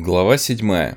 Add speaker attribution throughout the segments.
Speaker 1: Глава седьмая.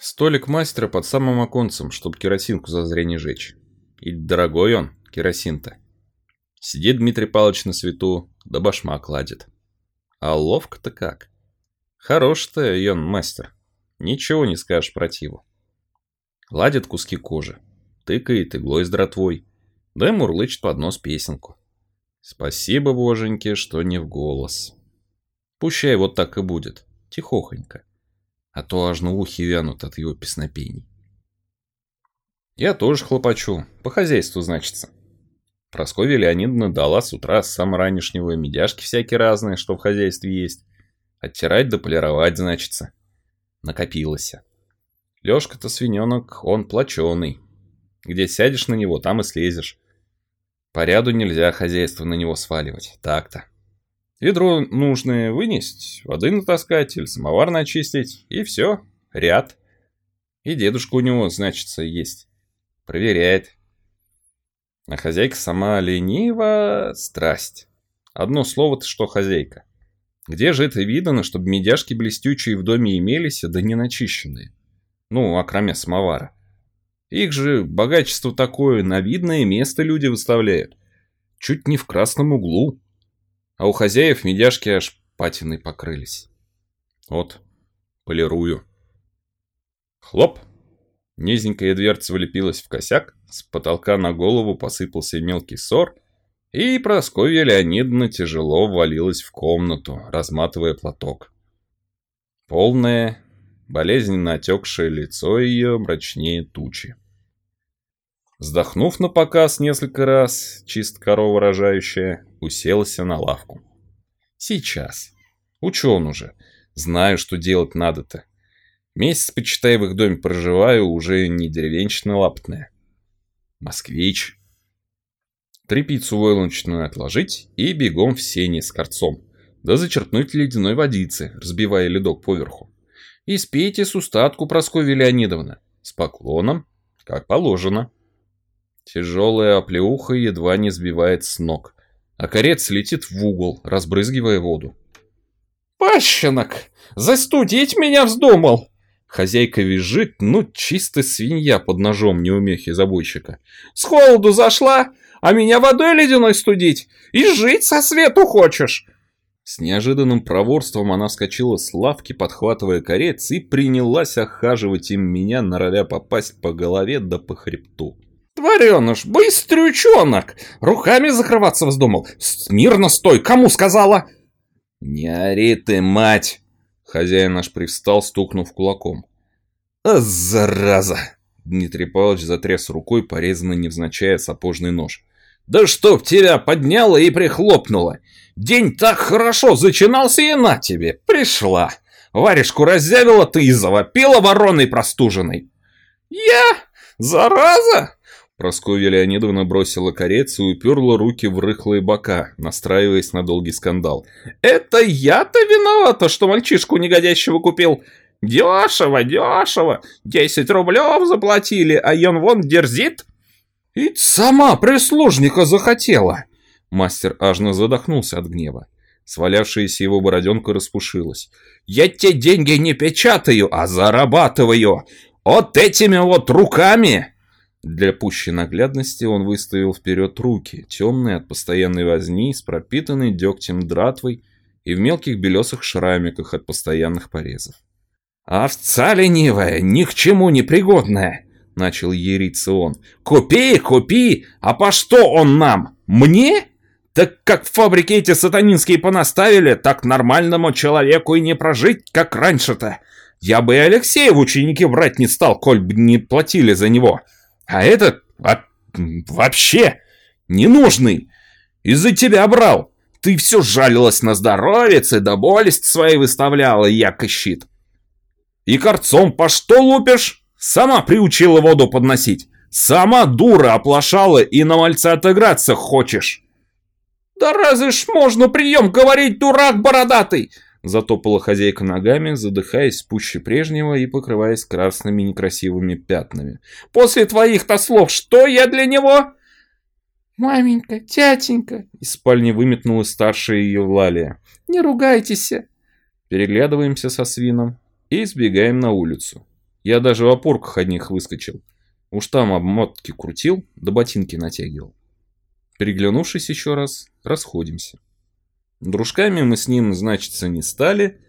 Speaker 1: Столик мастера под самым оконцем, чтоб керосинку за зря не жечь. И дорогой он, керосин-то. Сидит Дмитрий Павлович на свету, да башмак ладит. А ловко-то как. Хорош-то он мастер. Ничего не скажешь противу. Ладит куски кожи, тыкает иглой с дротвой, да и мурлычет под нос песенку. Спасибо, боженьки, что не в голос. Пущай вот так и будет тихохонько, а то аж на ухи вянут от его песнопений. Я тоже хлопочу, по хозяйству значится. Прасковья Леонидовна дала с утра с самого медяшки всякие разные, что в хозяйстве есть. Оттирать да полировать, значится. Накопилось. Лёшка-то свиненок, он плаченый. Где сядешь на него, там и слезешь. По ряду нельзя хозяйство на него сваливать, так-то. Ведро нужное вынести, воды натаскать или самовар начистить, и все, ряд. И дедушка у него, значится, есть. Проверяет. А хозяйка сама ленива, страсть. Одно слово-то, что хозяйка. Где же это видано, чтобы медяшки блестючие в доме имелись, да не начищенные? Ну, окромя самовара. Их же богачество такое, на видное место люди выставляют. Чуть не в красном углу а у хозяев медяшки аж патиной покрылись. Вот, полирую. Хлоп! Низенькая дверца влепилась в косяк, с потолка на голову посыпался мелкий ссор, и Прасковья Леонидовна тяжело ввалилась в комнату, разматывая платок. Полное, болезненно отекшее лицо ее мрачнее тучи. Вздохнув на показ несколько раз, чисто корова рожающая, уселся на лавку. Сейчас. Учен уже. Знаю, что делать надо-то. Месяц, почитай, в их доме проживаю, уже не деревенщина лаптная. Москвич. Трепицу войлочную отложить и бегом в сене с корцом. Да зачерпнуть ледяной водицы, разбивая ледок поверху. И спейте с устатку, Прасковья Леонидовна. С поклоном, как положено. Тяжелая оплеуха едва не сбивает с ног, а корец летит в угол, разбрызгивая воду.
Speaker 2: «Пащенок! Застудить меня вздумал!»
Speaker 1: Хозяйка визжит, ну, чисто свинья под ножом неумехи забойщика.
Speaker 2: «С холоду зашла, а меня водой ледяной студить? И жить со свету хочешь?»
Speaker 1: С неожиданным проворством она вскочила с лавки, подхватывая корец, и принялась охаживать им меня, норовя попасть по голове да по хребту.
Speaker 2: Твареныш, быстрючонок! Руками закрываться вздумал. Смирно стой, кому сказала?
Speaker 1: Не ори ты, мать! Хозяин наш привстал, стукнув кулаком.
Speaker 2: А, зараза!
Speaker 1: Дмитрий Павлович затряс рукой, порезанный невзначай сапожный нож.
Speaker 2: Да чтоб тебя подняло и прихлопнуло! День так хорошо зачинался и на тебе, пришла! Варежку раззявила ты и завопила вороной простуженной. Я? Зараза?
Speaker 1: Прасковья Леонидовна бросила корец и уперла руки в рыхлые бока, настраиваясь на долгий скандал.
Speaker 2: «Это я-то виновата, что мальчишку негодящего купил! Дешево, дешево! Десять рублев заплатили, а он вон дерзит!» «И сама прислужника захотела!»
Speaker 1: Мастер ажно задохнулся от гнева. Свалявшаяся его бороденка распушилась.
Speaker 2: «Я те деньги не печатаю, а зарабатываю! Вот этими вот руками!»
Speaker 1: Для пущей наглядности он выставил вперед руки, темные от постоянной возни, с пропитанной дегтем дратвой и в мелких белесых шрамиках от постоянных порезов.
Speaker 2: «Овца ленивая, ни к чему не пригодная!» — начал ериться он. «Купи, купи! А по что он нам? Мне? Так как в фабрике эти сатанинские понаставили, так нормальному человеку и не прожить, как раньше-то. Я бы и Алексея в ученики брать не стал, коль бы не платили за него. А этот а, вообще ненужный. Из-за тебя брал. Ты все жалилась на здоровец да болесть свои выставляла, яко щит. И корцом по что лупишь? Сама приучила воду подносить. Сама дура оплошала и на мальца отыграться хочешь. Да разве ж можно прием говорить, дурак бородатый?
Speaker 1: Затопала хозяйка ногами, задыхаясь пуще прежнего и покрываясь красными некрасивыми пятнами.
Speaker 2: «После твоих-то слов что я для него?» «Маменька, тятенька!» Из спальни выметнулась старшая ее Лалия. «Не ругайтесь!»
Speaker 1: Переглядываемся со свином и сбегаем на улицу. Я даже в опорках одних выскочил. Уж там обмотки крутил, да ботинки натягивал. Переглянувшись еще раз, расходимся. Дружками мы с ним, значится, не стали,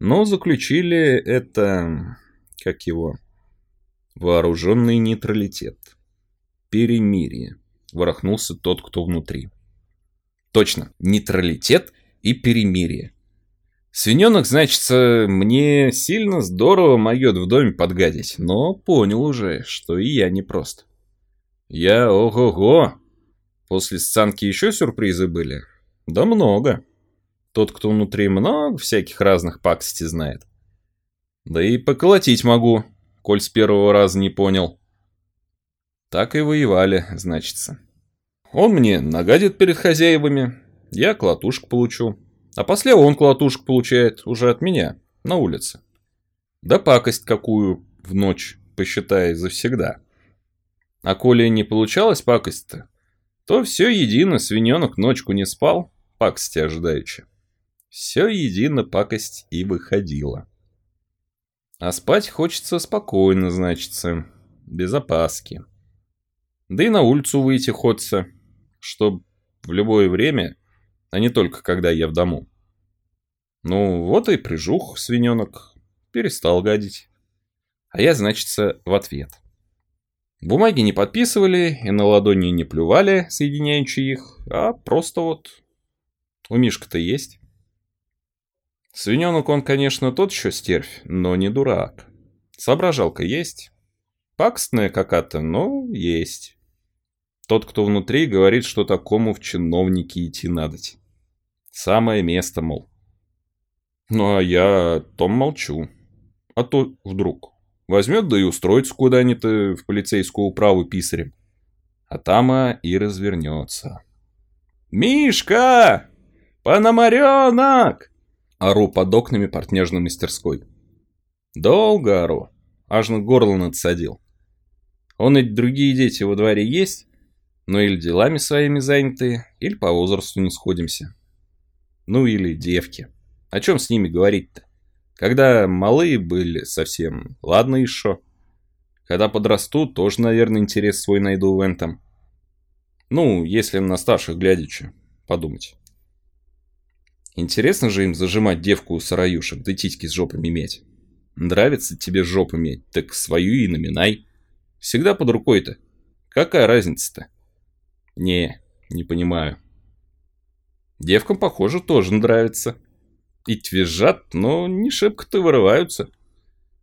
Speaker 1: но заключили это... как его... вооруженный нейтралитет. Перемирие. Ворохнулся тот, кто внутри. Точно, нейтралитет и перемирие. Свиненок, значится, мне сильно здорово могет в доме подгадить, но понял уже, что и я не прост. Я ого-го! После сценки еще сюрпризы были? Да много. Тот, кто внутри много всяких разных пакостей знает. Да и поколотить могу, коль с первого раза не понял. Так и воевали, значится. Он мне нагадит перед хозяевами, я клатушек получу. А после он клатушек получает уже от меня, на улице. Да пакость какую в ночь, посчитай, завсегда. А коли не получалась пакость-то, то все едино свиненок ночку не спал, пакости ожидаючи. Все едино пакость и выходила. А спать хочется спокойно, значится, без опаски. Да и на улицу выйти хочется, чтоб в любое время, а не только когда я в дому. Ну, вот и прижух свиненок, перестал гадить. А я, значится, в ответ. Бумаги не подписывали и на ладони не плювали, соединяющие их, а просто вот... У Мишка-то есть. Свиненок он, конечно, тот еще стервь, но не дурак. Соображалка есть. Пакостная какая-то, но есть. Тот, кто внутри, говорит, что такому в чиновники идти надоть. Самое место, мол. Ну, а я том молчу. А то вдруг возьмет да и устроится куда-нибудь в полицейскую управу писарем. А там а и развернется. «Мишка! Пономаренок!» Ору под окнами портняжной мастерской. Долго ору, аж на горло надсадил. Он и другие дети во дворе есть, но или делами своими заняты, или по возрасту не сходимся. Ну или девки. О чем с ними говорить-то? Когда малые были совсем, ладно еще. Когда подрастут, тоже, наверное, интерес свой найду в этом. Ну, если на старших глядячи, подумать. Интересно же им зажимать девку у сараюшек, да титьки с жопами иметь. Нравится тебе жопу иметь, так свою и наминай. Всегда под рукой-то. Какая разница-то? Не, не понимаю. Девкам, похоже, тоже нравится. И твержат, но не шибко-то вырываются.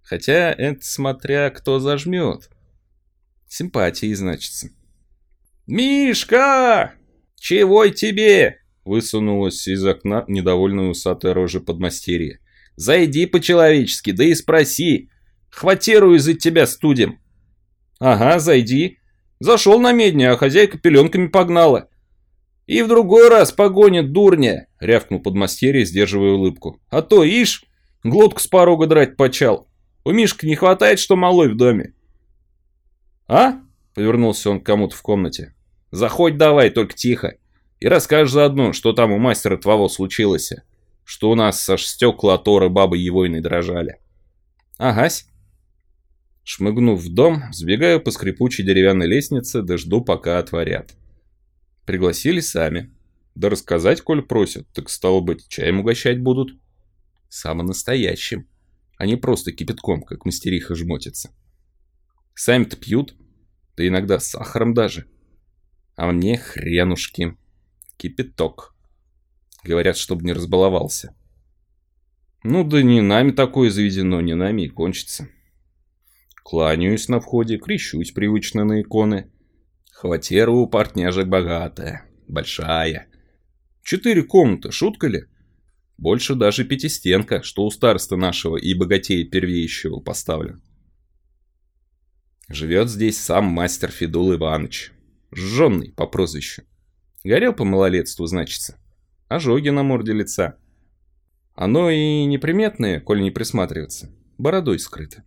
Speaker 1: Хотя это смотря кто зажмет. Симпатии, значится. «Мишка! Чего тебе?» Высунулась из окна недовольная усатая рожа подмастерья. «Зайди по-человечески, да и спроси. Хватиру из-за тебя студим». «Ага, зайди. Зашел на медне, а хозяйка пеленками погнала. И в другой раз погонит дурня, рявкнул подмастерье, сдерживая улыбку. А то, ишь, глотку с порога драть почал. У Мишки не хватает, что малой в доме. А? Повернулся он к кому-то в комнате. Заходь давай, только тихо. И расскажешь заодно, что там у мастера твоего случилось. Что у нас аж стекла от ора бабы Евойной дрожали. Агась. Шмыгнув в дом, сбегаю по скрипучей деревянной лестнице, да жду, пока отворят. Пригласили сами. Да рассказать, коль просят, так стало быть, чаем угощать будут. Самым настоящим, а не просто кипятком, как мастериха жмотится. Сами-то пьют, да иногда с сахаром даже. А мне хренушки. Кипяток. Говорят, чтобы не разбаловался. Ну да не нами такое заведено, не нами и кончится. Кланяюсь на входе, крещусь привычно на иконы. Хватера у партняжек богатая, большая. Четыре комнаты, шутка ли? Больше даже пятистенка, что у староста нашего и богатея первеющего поставлен. Живет здесь сам мастер Федул Иванович. Жженный по прозвищу. Горел по малолетству, значится. Ожоги на морде лица. Оно и неприметное, коль не присматриваться. Бородой скрыто.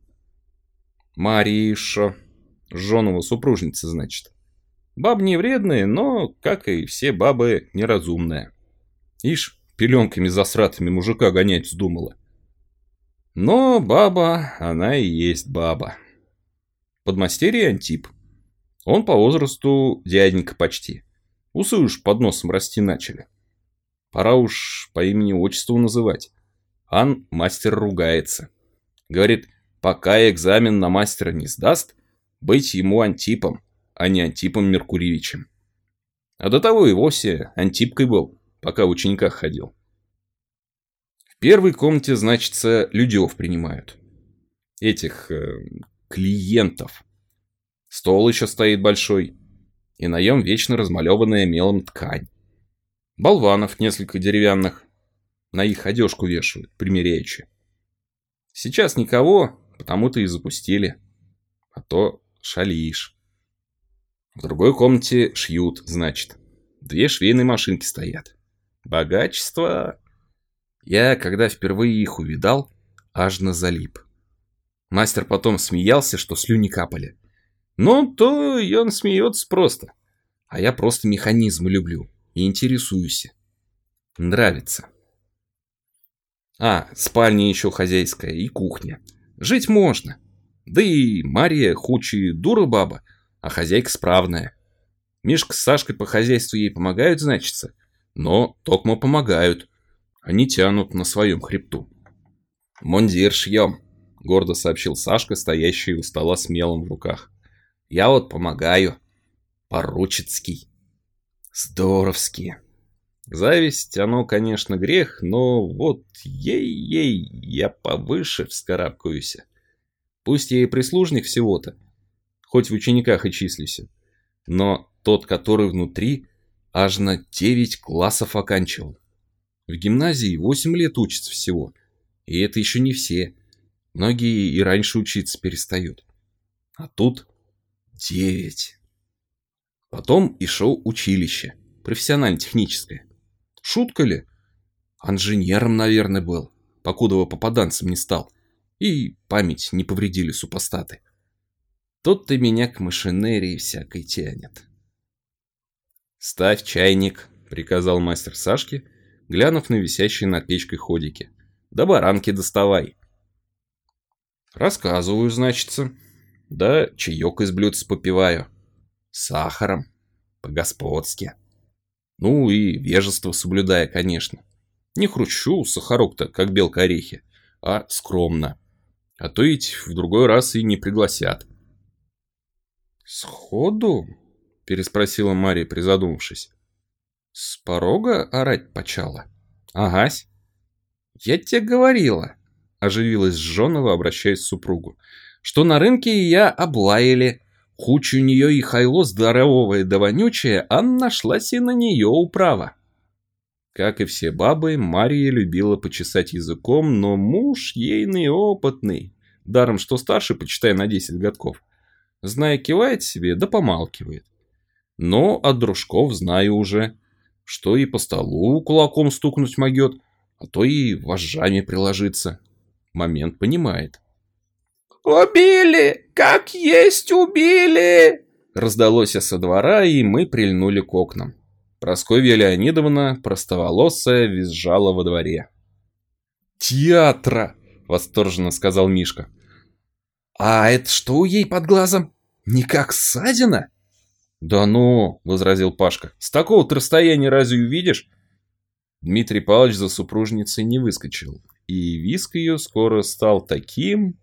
Speaker 1: Мариша. Жонова супружница, значит. Баб не вредные, но, как и все бабы, неразумная. Ишь, пеленками засратыми мужика гонять вздумала. Но баба, она и есть баба. Подмастерье Антип. Он по возрасту дяденька почти. Усы уж под носом расти начали. Пора уж по имени-отчеству называть. Ан мастер ругается. Говорит, пока экзамен на мастера не сдаст, быть ему Антипом, а не Антипом Меркурьевичем. А до того и вовсе Антипкой был, пока в учениках ходил. В первой комнате, значится, людев принимают. Этих э, клиентов. Стол еще стоит большой, и на нем вечно размалеванная мелом ткань. Болванов несколько деревянных, на их одежку вешают, примеряючи. Сейчас никого, потому-то и запустили. А то шалишь. В другой комнате шьют, значит. Две швейные машинки стоят. Богачество... Я, когда впервые их увидал, аж на залип. Мастер потом смеялся, что слюни капали. Ну, то и он смеется просто. А я просто механизмы люблю и интересуюсь. Нравится. А, спальня еще хозяйская и кухня. Жить можно. Да и Мария, хоть и дура баба, а хозяйка справная. Мишка с Сашкой по хозяйству ей помогают, значится. Но токмо помогают. Они тянут на своем хребту. «Мундир шьем», — гордо сообщил Сашка, стоящий у стола с мелом в руках. «Я вот помогаю. Поручицкий. Здоровский». Зависть, оно, конечно, грех, но вот ей-ей, я повыше вскарабкаюсь. Пусть я и прислужник всего-то, хоть в учениках и числюсь, но тот, который внутри, аж на 9 классов оканчивал. В гимназии 8 лет учатся всего, и это еще не все. Многие и раньше учиться перестают. А тут 9. Потом и шел училище, профессионально-техническое. Шутка ли? Инженером, наверное, был, покуда его попаданцем не стал. И память не повредили супостаты. Тот-то меня к машинерии всякой тянет. «Ставь чайник», — приказал мастер Сашке, глянув на висящие над печкой ходики. «Да баранки доставай». «Рассказываю, значится. Да чаек из блюдца попиваю. сахаром. По-господски». Ну и вежество соблюдая, конечно. Не хрущу сахарок-то, как белка орехи, а скромно. А то ведь в другой раз и не пригласят. «Сходу?» – переспросила Мария, призадумавшись. «С порога орать почала?» «Агась». «Я тебе говорила», – оживилась Жонова, обращаясь к супругу, «что на рынке я облаяли, Куча у нее и хайло здоровое да вонючее, а нашлась и на нее управа. Как и все бабы, Мария любила почесать языком, но муж ейный опытный, даром что старше, почитай на 10 годков, зная кивает себе да помалкивает. Но от дружков знаю уже, что и по столу кулаком стукнуть могет, а то и вожжами приложиться. Момент понимает.
Speaker 3: «Убили! Как есть убили!»
Speaker 1: Раздалось со двора, и мы прильнули к окнам. Просковья Леонидовна, простоволосая, визжала во дворе.
Speaker 2: «Театра!»
Speaker 1: — восторженно сказал Мишка.
Speaker 2: «А это что у ей под глазом? Не как ссадина?»
Speaker 1: «Да ну!» — возразил Пашка. «С такого-то расстояния разве увидишь?» Дмитрий Павлович за супружницей не выскочил, и виск ее скоро стал таким,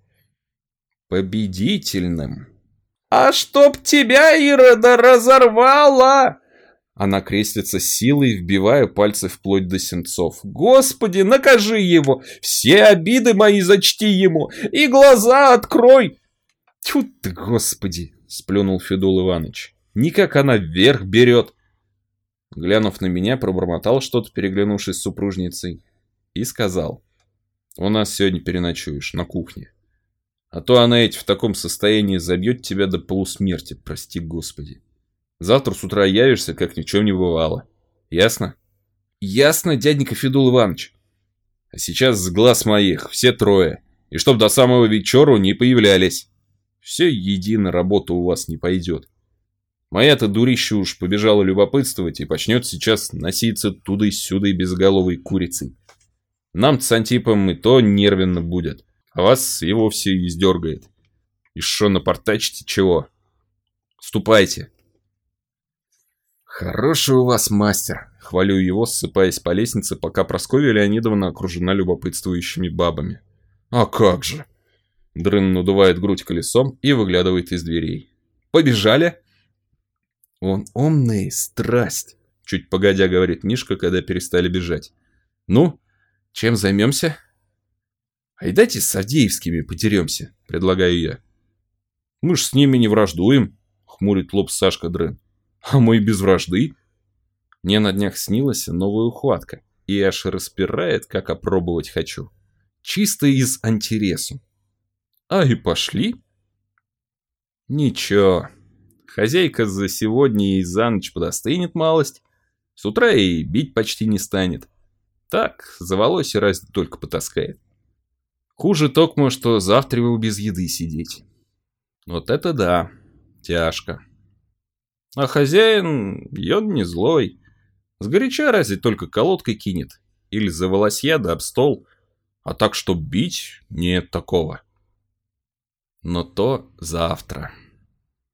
Speaker 1: победительным.
Speaker 3: «А чтоб тебя, Ирода, разорвало!»
Speaker 1: Она крестится силой, вбивая пальцы вплоть до сенцов.
Speaker 3: «Господи, накажи его! Все обиды мои зачти ему! И глаза открой!»
Speaker 1: «Тьфу ты, господи!» — сплюнул Федул Иванович. «Никак она вверх берет!» Глянув на меня, пробормотал что-то, переглянувшись с супружницей, и сказал. «У нас сегодня переночуешь, на кухне». А то она ведь в таком состоянии забьет тебя до полусмерти, прости господи. Завтра с утра явишься, как ни в чем не бывало. Ясно?
Speaker 2: Ясно, дяденька Федул Иванович.
Speaker 1: А сейчас с глаз моих, все трое. И чтоб до самого вечера не появлялись. Все едино работа у вас не пойдет. Моя-то дурища уж побежала любопытствовать и почнет сейчас носиться туда-сюда безголовой курицей. Нам с Антипом и то нервенно будет. А вас и вовсе издергает. И шо напортачите чего? Ступайте. Хороший у вас мастер. Хвалю его, ссыпаясь по лестнице, пока Прасковья Леонидовна окружена любопытствующими бабами. А как же? Дрын надувает грудь колесом и выглядывает из дверей. Побежали? Он умный, страсть. Чуть погодя говорит Мишка, когда перестали бежать. Ну, чем займемся? Айдайте с Авдеевскими потеремся, предлагаю я. Мы ж с ними не враждуем, хмурит лоб Сашка Дрын. А мы без вражды. Мне на днях снилась новая ухватка, и аж распирает, как опробовать хочу. Чисто из антиресу. А и пошли. Ничего. Хозяйка за сегодня и за ночь подостынет малость. С утра и бить почти не станет. Так, за волосы разве только потаскает. Хуже токмо, что завтра вы без еды сидеть. Вот это да, тяжко. А хозяин, он не злой. Сгоряча разве только колодкой кинет. Или за волосья да об стол. А так, что бить, нет такого. Но то завтра.